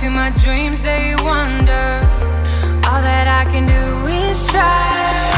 to my dreams, they wander. All that I can do is try.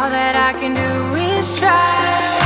All that I can do is try.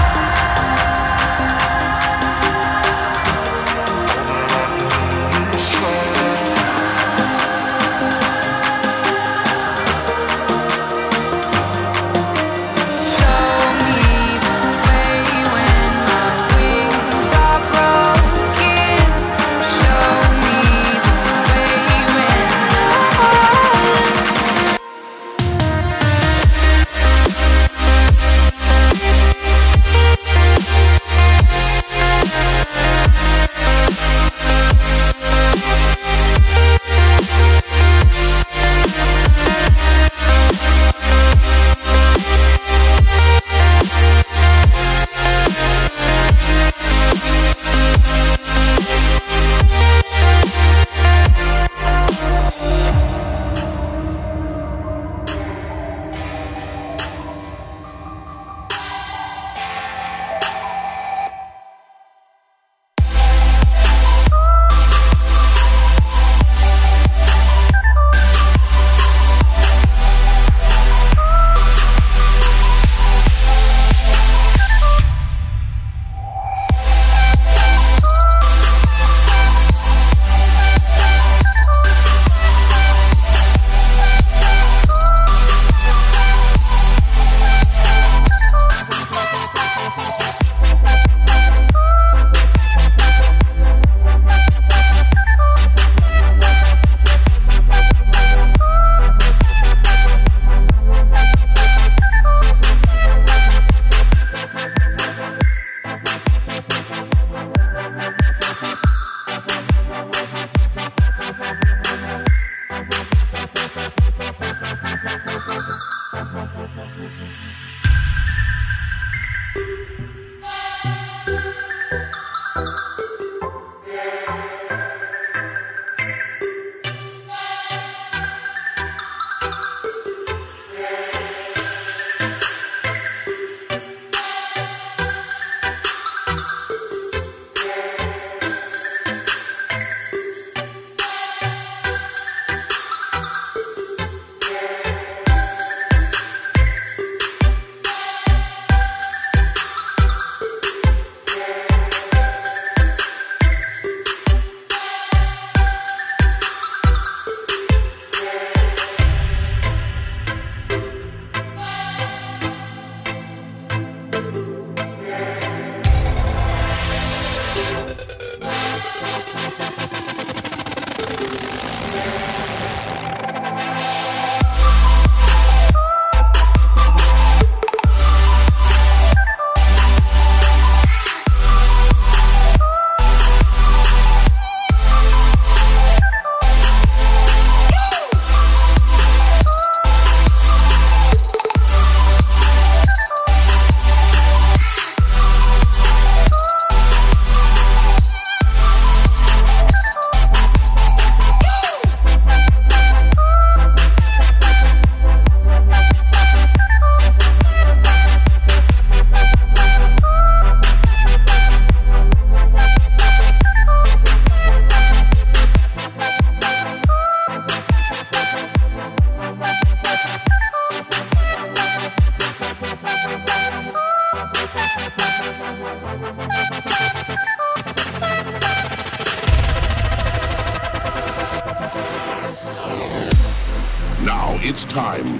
Time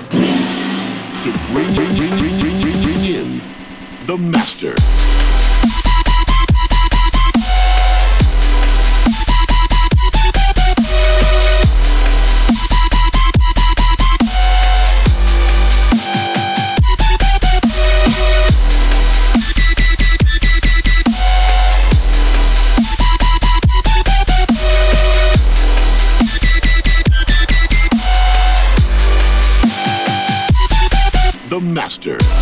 to bring, bring, bring, bring in the master. The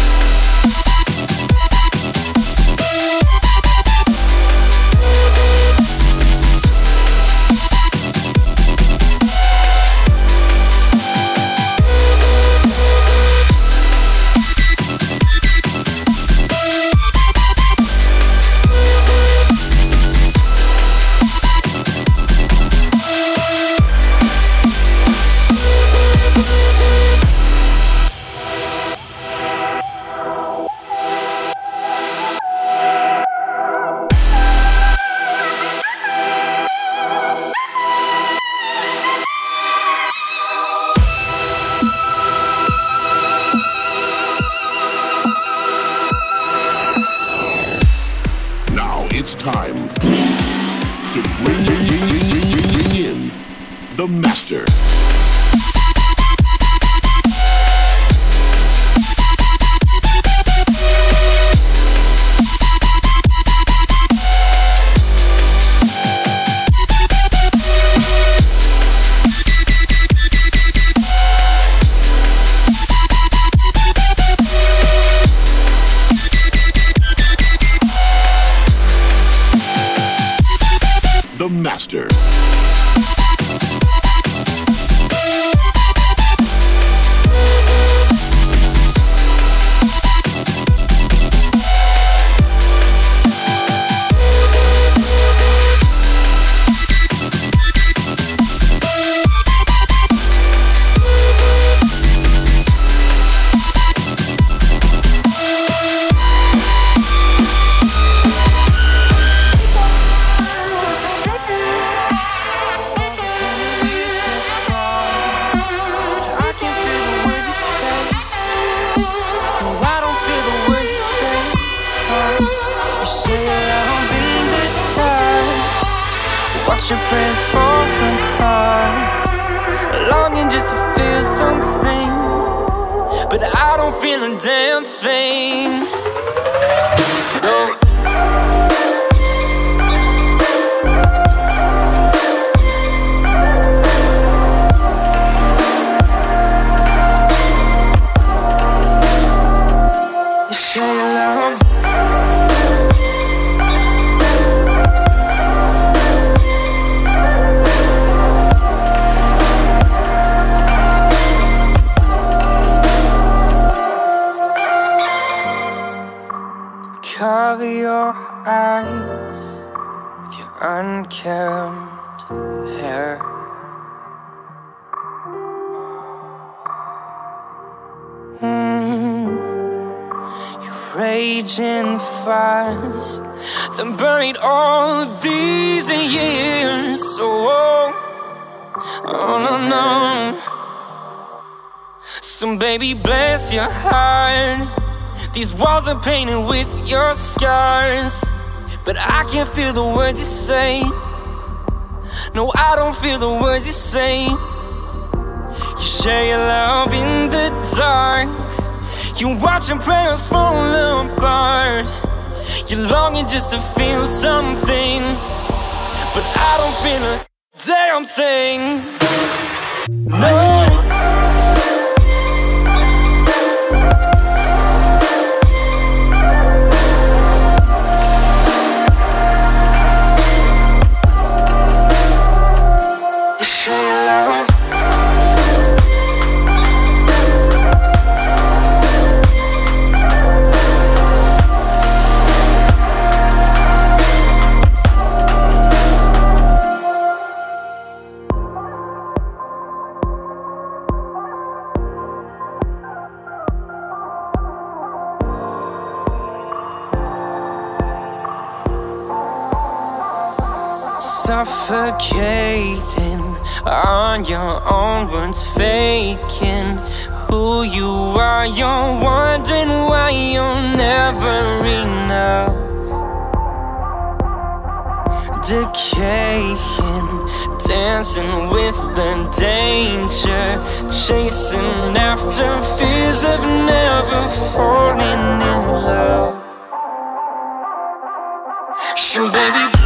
The master. No, no. So, baby, bless your heart. These walls are painted with your scars. But I can't feel the words you say. No, I don't feel the words you say. You share your love in the dark. You watch watching prayers fall apart. You're longing just to feel something. But I don't feel a damn thing. No. Suffocating on your own, words faking who you are. You're wondering why you'll never enough. Decaying, dancing with the danger, chasing after fears of never falling in love. So, baby.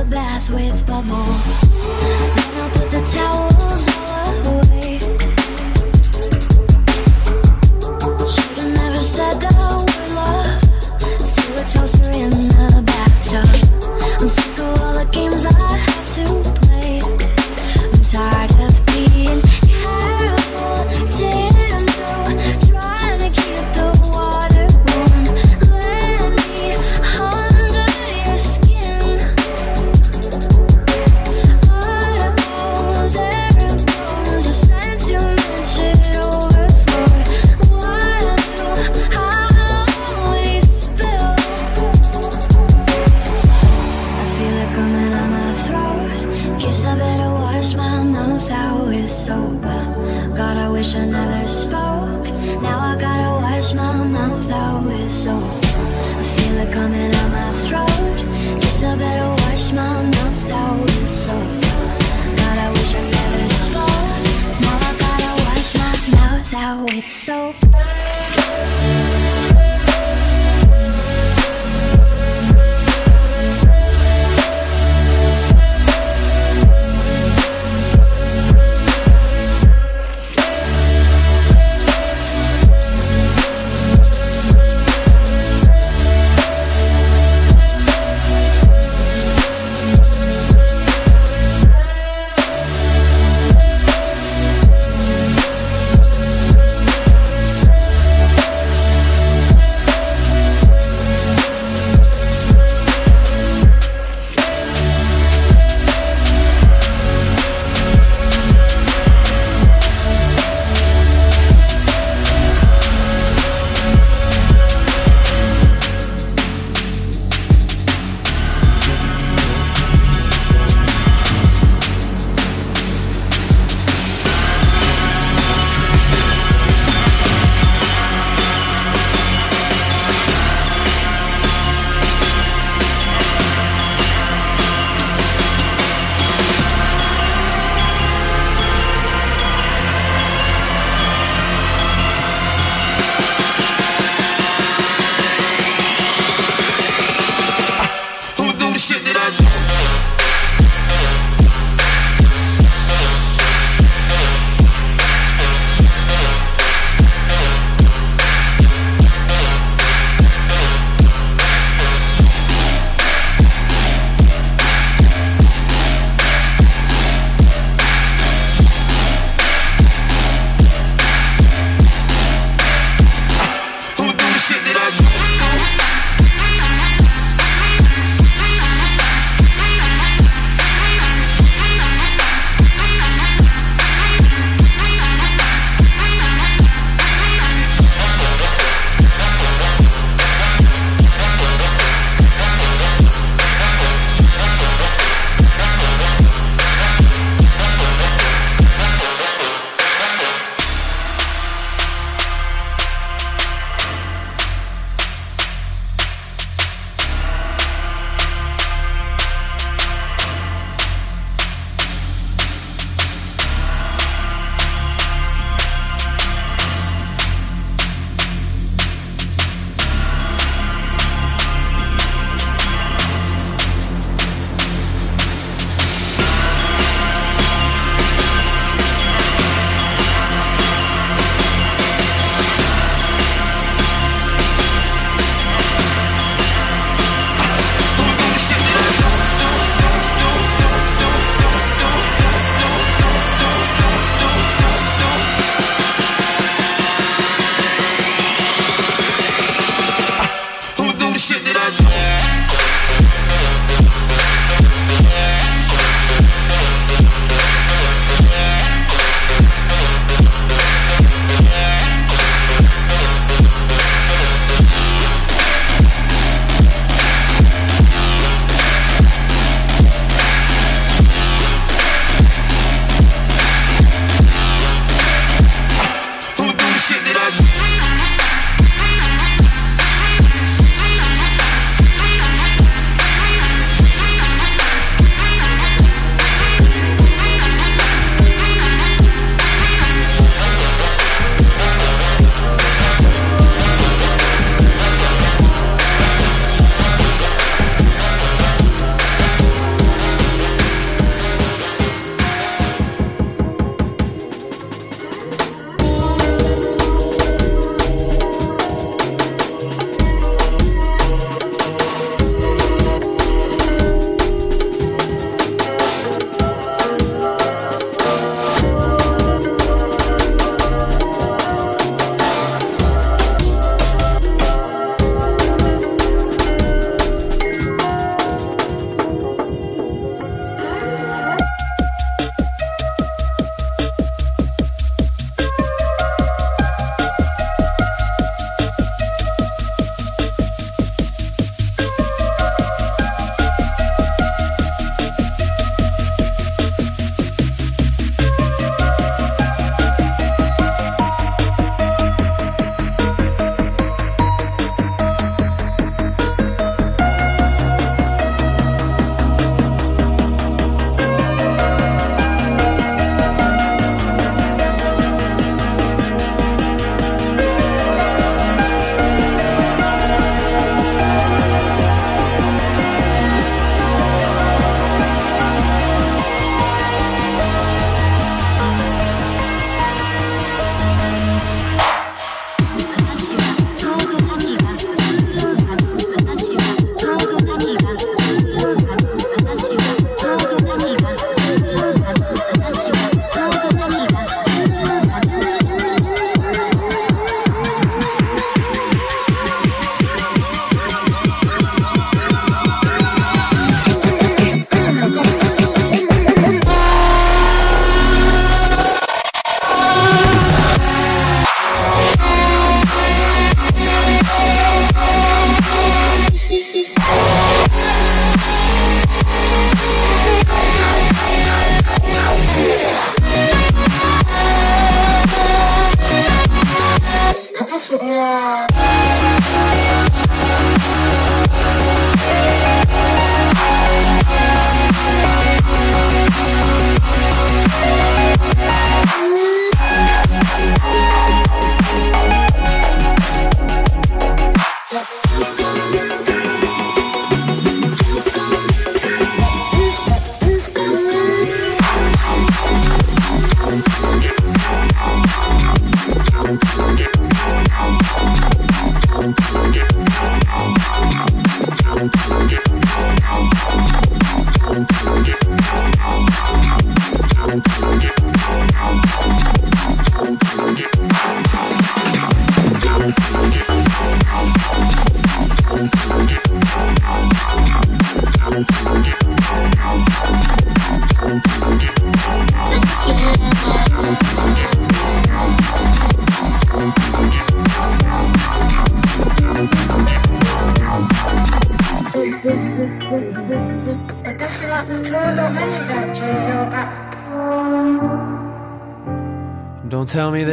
a bath with bubble.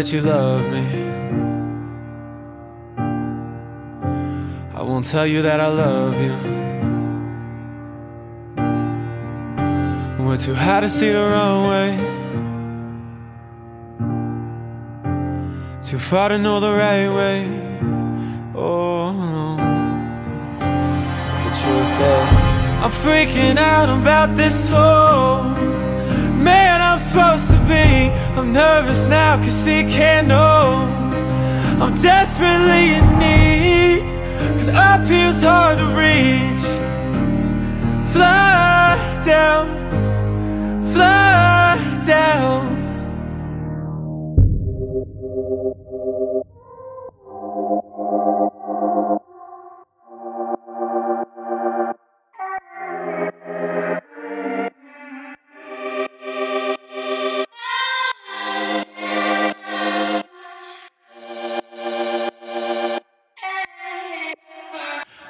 That you love me. I won't tell you that I love you. We're too high to see the runway. Too far to know the right way. Oh, the truth is, I'm freaking out about this whole man I'm supposed to be. I'm nervous now cause she can't know. I'm desperately in need. Cause up here's hard to reach. Fly down, fly down.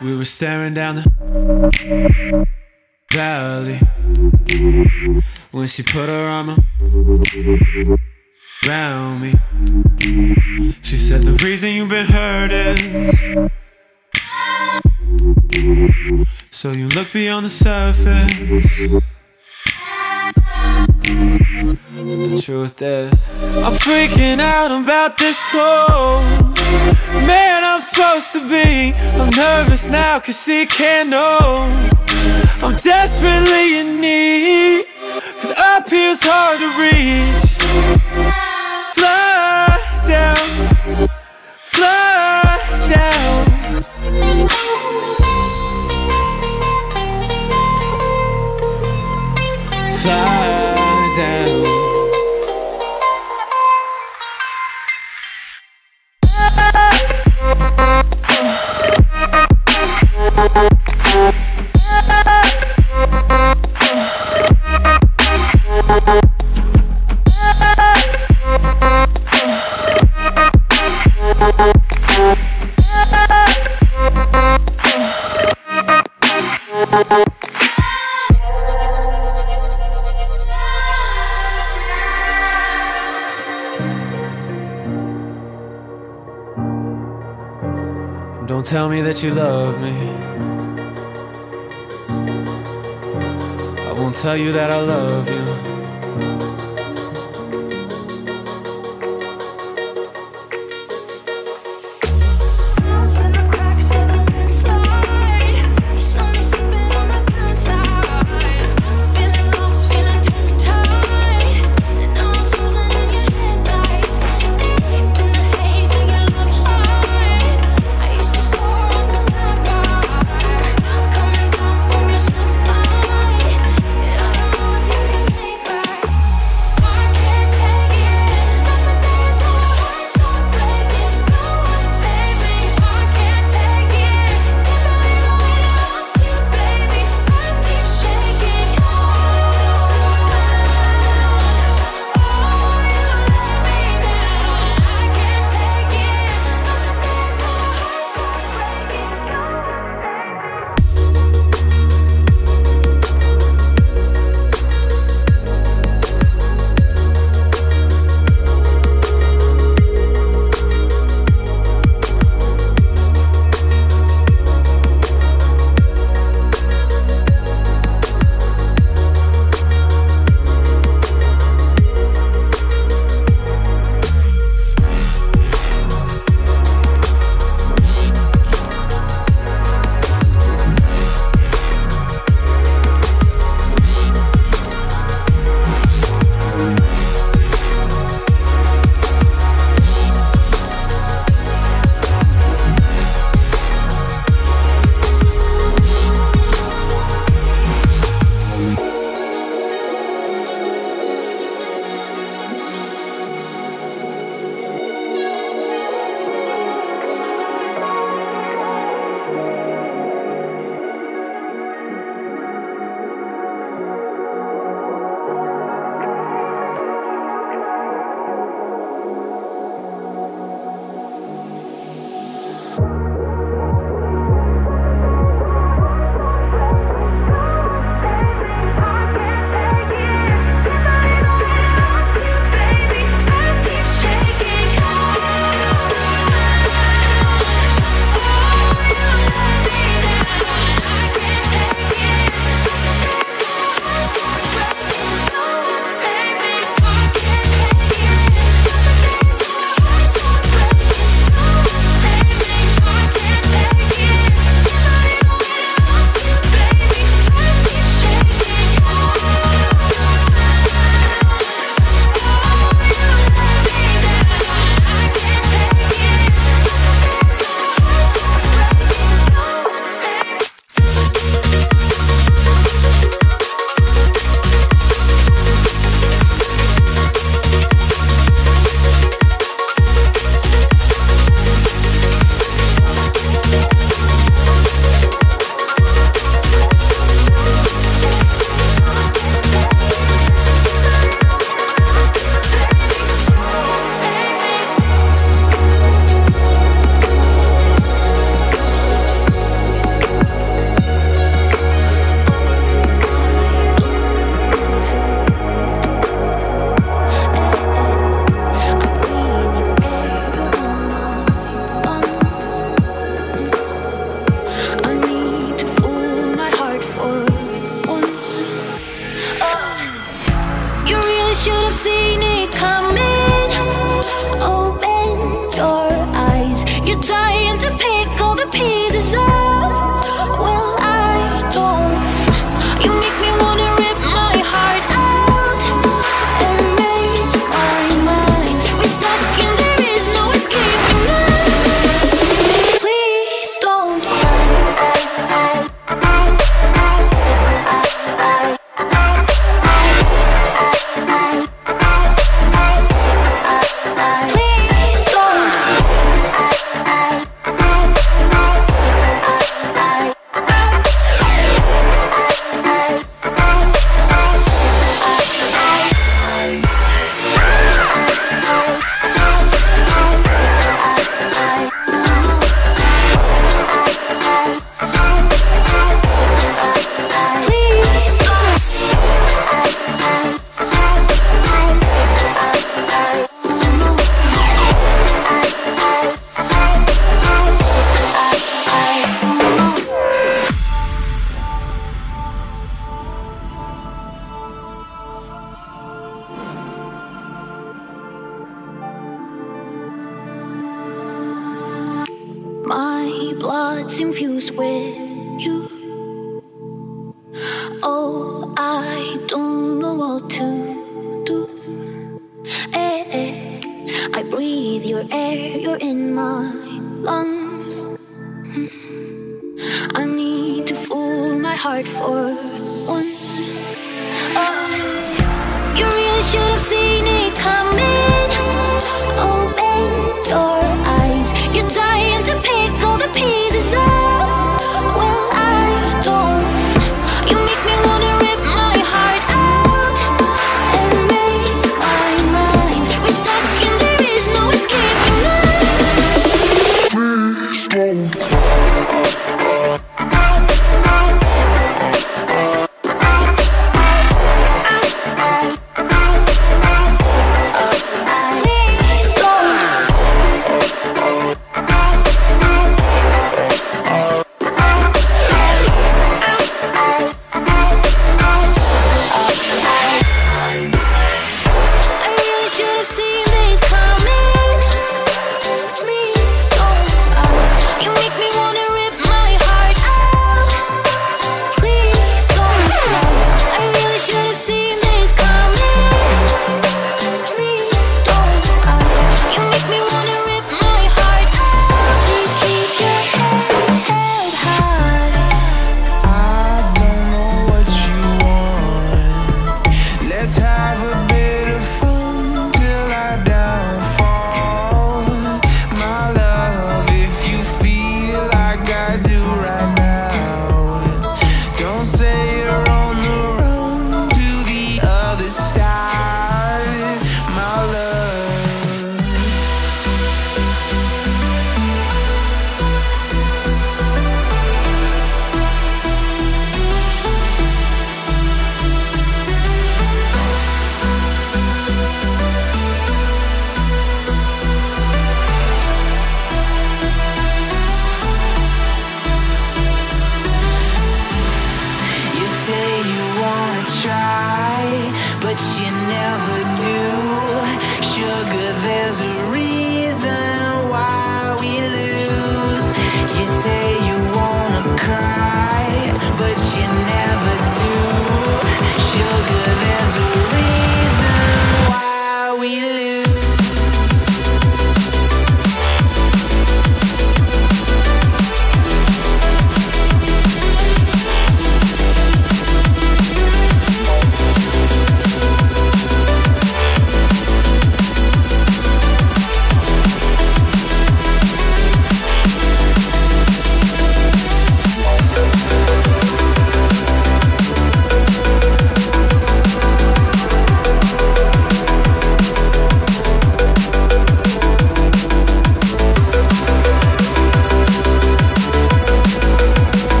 We were staring down the valley when she put her arm around me. She said, The reason you've been hurt is so you look beyond the surface. But the truth is, I'm freaking out about this whole man I'm supposed to be. I'm nervous now cause she can't know. I'm desperately in need. Cause up here's hard to reach. Fly down, fly down. Fly that you love me. I won't tell you that I love you.